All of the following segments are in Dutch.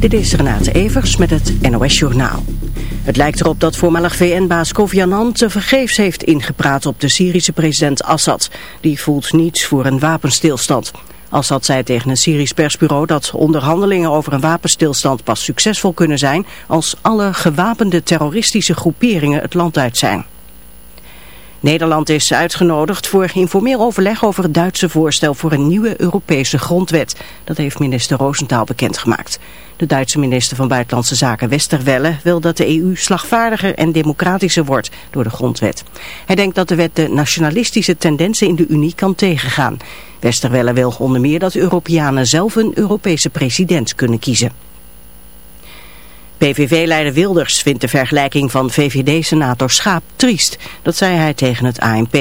Dit is Renate Evers met het NOS Journaal. Het lijkt erop dat voormalig VN-baas Kofi Annan te vergeefs heeft ingepraat op de Syrische president Assad. Die voelt niets voor een wapenstilstand. Assad zei tegen een Syrisch persbureau dat onderhandelingen over een wapenstilstand pas succesvol kunnen zijn als alle gewapende terroristische groeperingen het land uit zijn. Nederland is uitgenodigd voor informeel overleg over het Duitse voorstel voor een nieuwe Europese grondwet. Dat heeft minister Roosentaal bekendgemaakt. De Duitse minister van Buitenlandse Zaken Westerwelle wil dat de EU slagvaardiger en democratischer wordt door de grondwet. Hij denkt dat de wet de nationalistische tendensen in de Unie kan tegengaan. Westerwelle wil onder meer dat Europeanen zelf een Europese president kunnen kiezen. PVV-leider Wilders vindt de vergelijking van VVD-senator Schaap triest. Dat zei hij tegen het ANP.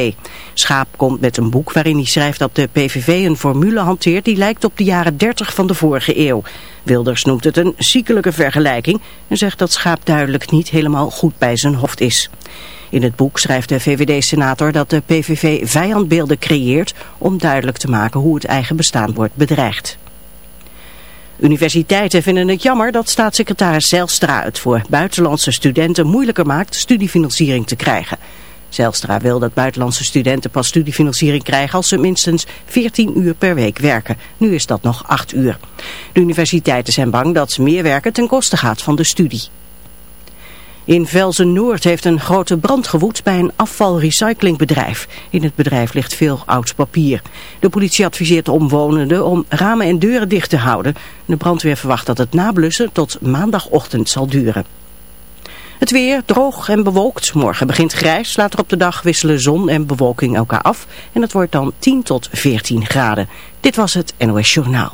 Schaap komt met een boek waarin hij schrijft dat de PVV een formule hanteert die lijkt op de jaren 30 van de vorige eeuw. Wilders noemt het een ziekelijke vergelijking en zegt dat Schaap duidelijk niet helemaal goed bij zijn hoofd is. In het boek schrijft de VVD-senator dat de PVV vijandbeelden creëert om duidelijk te maken hoe het eigen bestaan wordt bedreigd. Universiteiten vinden het jammer dat staatssecretaris Zijlstra het voor buitenlandse studenten moeilijker maakt studiefinanciering te krijgen. Zijlstra wil dat buitenlandse studenten pas studiefinanciering krijgen als ze minstens 14 uur per week werken. Nu is dat nog 8 uur. De universiteiten zijn bang dat meer werken ten koste gaat van de studie. In Velzen-Noord heeft een grote brand gewoed bij een afvalrecyclingbedrijf. In het bedrijf ligt veel oud papier. De politie adviseert de omwonenden om ramen en deuren dicht te houden. De brandweer verwacht dat het nablussen tot maandagochtend zal duren. Het weer droog en bewolkt. Morgen begint grijs. Later op de dag wisselen zon en bewolking elkaar af. En het wordt dan 10 tot 14 graden. Dit was het NOS Journaal.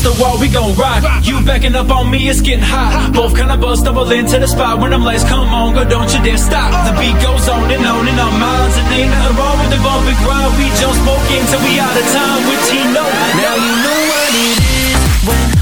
against the wall, we gon' rock. You backing up on me, it's getting hot. Both kinda buzz, stumble into the spot when them lights come on, go, don't you dare stop. The beat goes on and on in our minds, and ain't nothing wrong with the bump and grind. We jump smoking till we out of time with Tino. Now you know what it is when.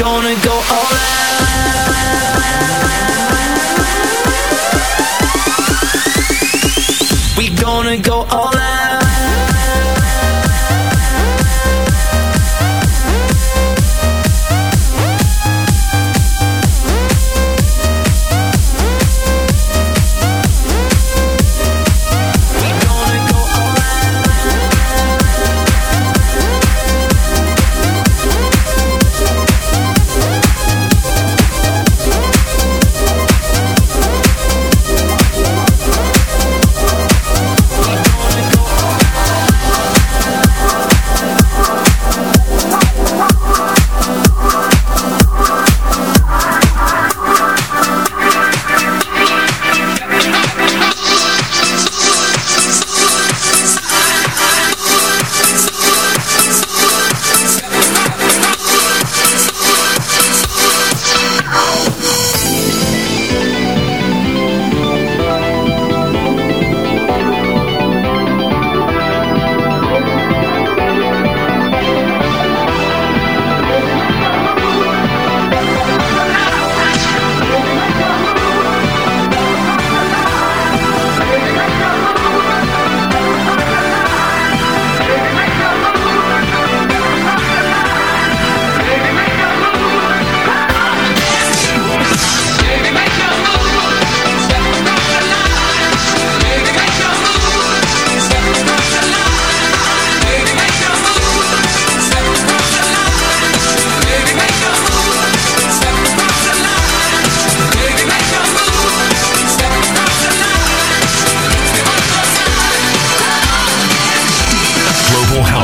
gonna go all out. We gonna go all out.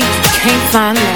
Think you can't find love.